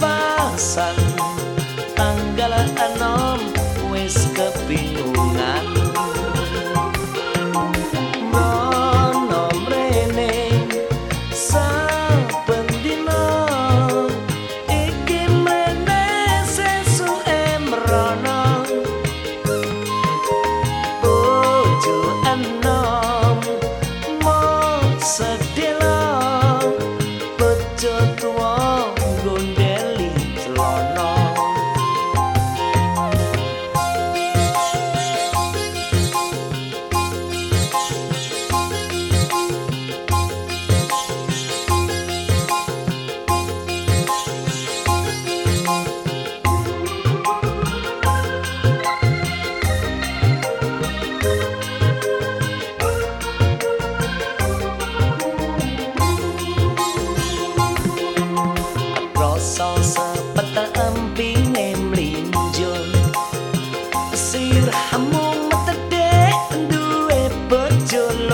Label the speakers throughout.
Speaker 1: pasan tanggal enam wis kebingungan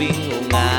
Speaker 1: feel now.